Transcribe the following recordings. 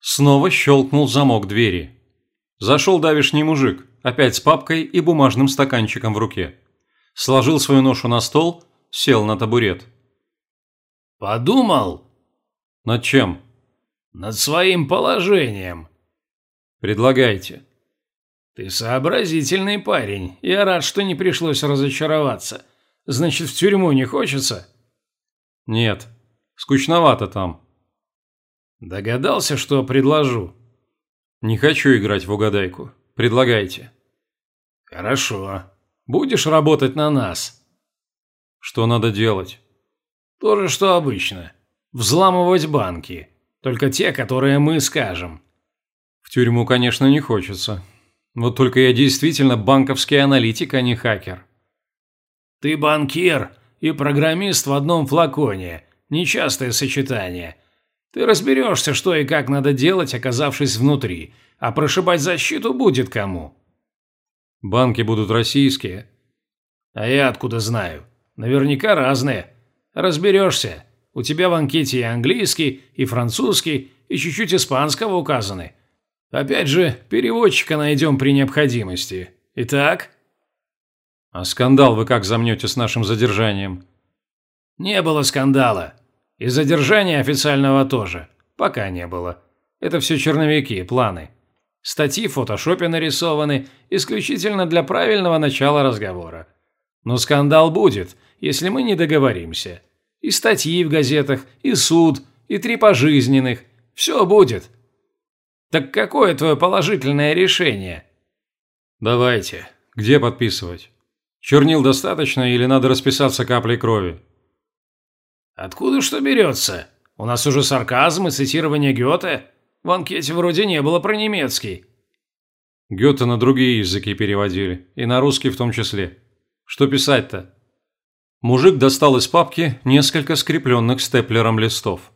Снова щелкнул замок двери. Зашел давишний мужик, опять с папкой и бумажным стаканчиком в руке. Сложил свою ношу на стол, сел на табурет. «Подумал?» «Над чем?» «Над своим положением». «Предлагайте». «Ты сообразительный парень. Я рад, что не пришлось разочароваться. Значит, в тюрьму не хочется?» «Нет. Скучновато там». «Догадался, что предложу?» «Не хочу играть в угадайку. Предлагайте». «Хорошо. Будешь работать на нас». «Что надо делать?» «То же, что обычно. Взламывать банки. Только те, которые мы скажем». «В тюрьму, конечно, не хочется. Вот только я действительно банковский аналитик, а не хакер». «Ты банкир и программист в одном флаконе. Нечастое сочетание. Ты разберешься, что и как надо делать, оказавшись внутри, а прошибать защиту будет кому». «Банки будут российские». «А я откуда знаю? Наверняка разные. Разберешься. У тебя в анкете и английский, и французский, и чуть-чуть испанского указаны. Опять же, переводчика найдем при необходимости. Итак?» «А скандал вы как замнете с нашим задержанием?» «Не было скандала. И задержания официального тоже. Пока не было. Это все черновики, планы. Статьи в фотошопе нарисованы исключительно для правильного начала разговора. Но скандал будет, если мы не договоримся. И статьи в газетах, и суд, и три пожизненных. Все будет. Так какое твое положительное решение? Давайте. Где подписывать? Чернил достаточно или надо расписаться каплей крови? Откуда что берется? У нас уже сарказм и цитирование Гёте. В анкете вроде не было про немецкий. Гёте на другие языки переводили, и на русский в том числе. Что писать-то? Мужик достал из папки несколько скрепленных степлером листов.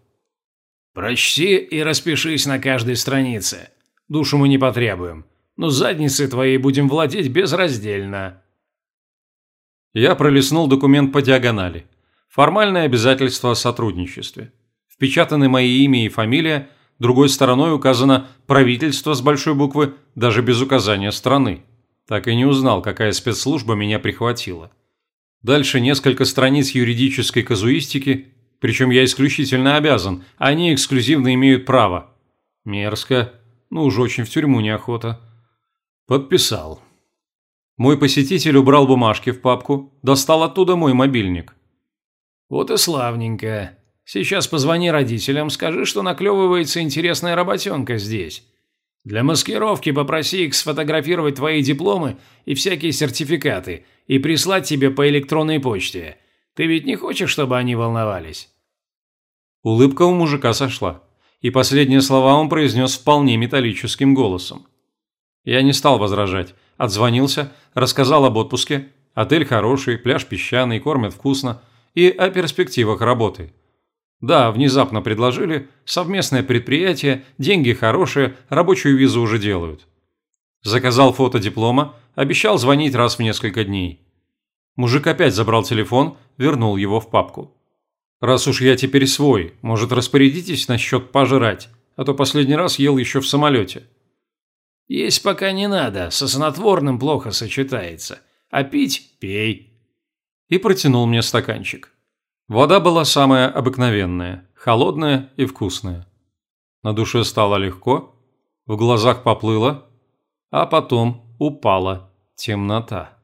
«Прочти и распишись на каждой странице. Душу мы не потребуем, но задницы твоей будем владеть безраздельно». Я пролистнул документ по диагонали. Формальное обязательство о сотрудничестве. Впечатаны мои имя и фамилия, другой стороной указано правительство с большой буквы, даже без указания страны. Так и не узнал, какая спецслужба меня прихватила. Дальше несколько страниц юридической казуистики, причем я исключительно обязан, они эксклюзивно имеют право. Мерзко, ну уж очень в тюрьму неохота. Подписал. Мой посетитель убрал бумажки в папку, достал оттуда мой мобильник. «Вот и славненько. Сейчас позвони родителям, скажи, что наклевывается интересная работенка здесь. Для маскировки попроси их сфотографировать твои дипломы и всякие сертификаты и прислать тебе по электронной почте. Ты ведь не хочешь, чтобы они волновались?» Улыбка у мужика сошла, и последние слова он произнес вполне металлическим голосом. Я не стал возражать, отзвонился, рассказал об отпуске. Отель хороший, пляж песчаный, кормят вкусно – и о перспективах работы. Да, внезапно предложили, совместное предприятие, деньги хорошие, рабочую визу уже делают. Заказал фото диплома, обещал звонить раз в несколько дней. Мужик опять забрал телефон, вернул его в папку. «Раз уж я теперь свой, может, распорядитесь насчет пожрать, а то последний раз ел еще в самолете». «Есть пока не надо, со снотворным плохо сочетается. А пить – пей» и протянул мне стаканчик. Вода была самая обыкновенная, холодная и вкусная. На душе стало легко, в глазах поплыло, а потом упала темнота.